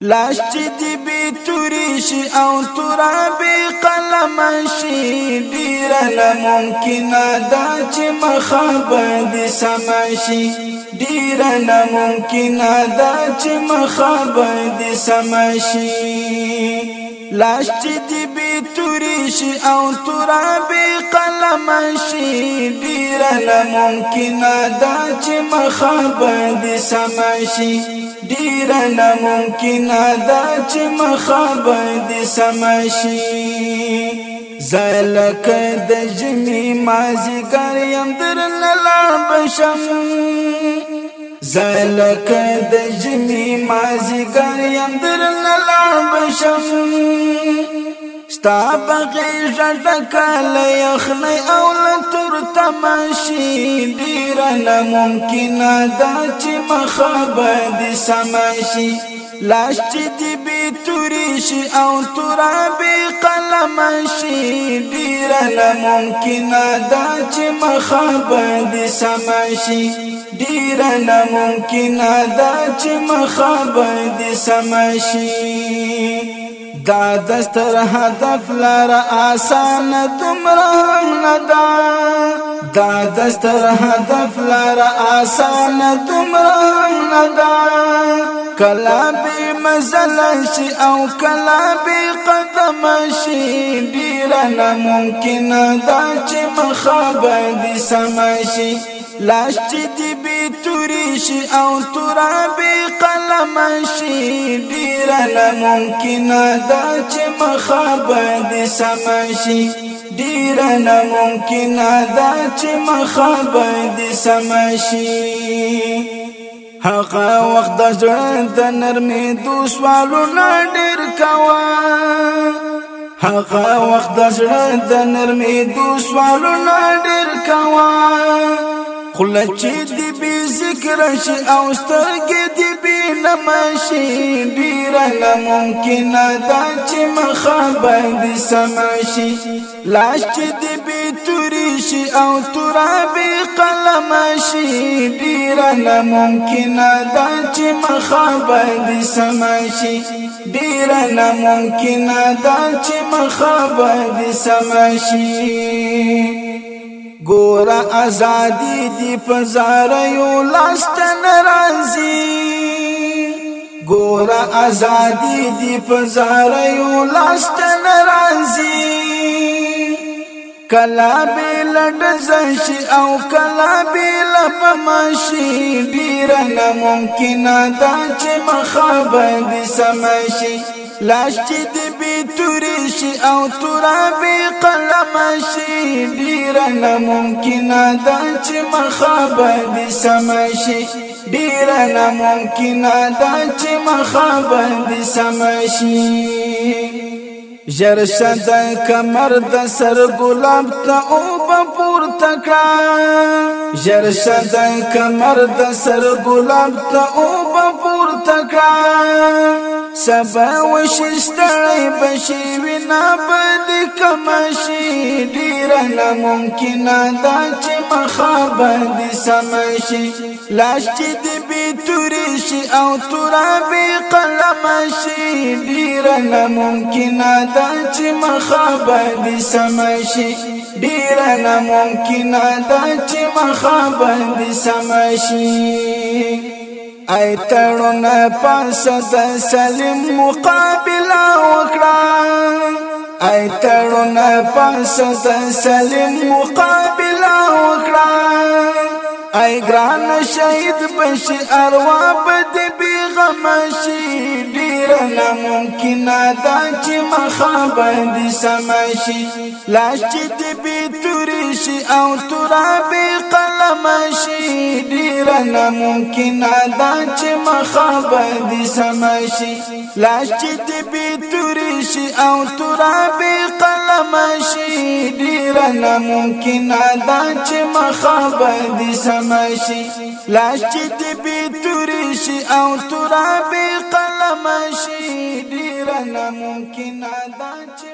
لاش چې دی بی توری شي او تورا بی قلم شي ډیر ناممکن دا چې مخابه دي سما شي ډیر ناممکن دا چې مخابه دي سما شي لاش چې دی بی توری شي او تورا بی قلم شي ډیر ناممکن دا چې مخابه دي سما شي ډیر ناممکن دا چې مخابه دې سمشي زلک د جمی مازی کر یم در للا بشم زلک د جمی مازی کر یم در للا بشم ستا بغیر ژټکل یخلی او لتر تماشي ډیر نه ممکن دا چې مخبه د سماشي لاش چې دی بی توری او تورا بی قلم شي ډیر نه ممکن دا چې مخبه د سماشي ډیر نه ممکن دا چې مخبه د سماشي دا دستر هدف لار آسان تمره ندا دا دستر هدف لار آسان تمره ندا کلا به مزل شي او کلا به قدم شي ډیر نه ممکن دا چې مخابه دي سمشي لاش چې دی بی توری شي او تورا بی قلم شي ډیر ناممکن دا چې مخابه دي سم شي ډیر ناممکن دا چې مخابه دي سم شي هغه وخت د ژوند د نرمې دو سوالو نه ډیر کوا هغه وخت د ژوند د نرمې دو سوالو نه خله چې دی ذکر شي او سترګې دی بی نماشي ډیره ناممکن ده چې مخابه دي سماشي لاش چې دی توري شي او ترابي قلم شي ډیره ناممکن ده چې مخابه دي سماشي ډیره ناممکن ممكن چې مخابه دي سماشي ګور ازادي دی پزاریو لاستن رازي ګور ازادي دی پزاریو لاستن رازي کلا بیل دزشی او کلا بیل پماشی دیر نممکن دا چه مخابه دی سمشی لاش چی دی بی توریشی او تورا بی قلا تمشي ډیر نه ممکن ده چې مخابه دې سمشي ډیر نه ممکن ده چې مخابه دې سمشي ژر شد کمر د سر ګلاب ته او پور تکړه ژر کمر د سر ګلاب ته او پور تکړه سبا بشوي سینا بلی کمشی دیره نممکنه دا چه مخابه دی سمشی لاش چی دی بی توری شی او تورا بی قلم شی دیره نممکنه دا چه مخابه دی سمشی دیره نممکنه دا چه مخابه دی سمشی اي ترون پاس د سلیم مقابله وکړه اي ترون پاس د سلیم مقابله وکړه اي ګران شهید بش اروا بد بي غمشي ډیر نه ممکن دا چې مخابه دي سمشي لاش چې بي شي او تراب قلم شي ډیر ناممکن دا چې مخابد سمشي لاش چې دې بتوري شي او تراب قلم شي ډیر ناممکن دا چې مخابد سمشي لاش چې دې بتوري شي او تراب قلم شي ډیر ناممکن دا چې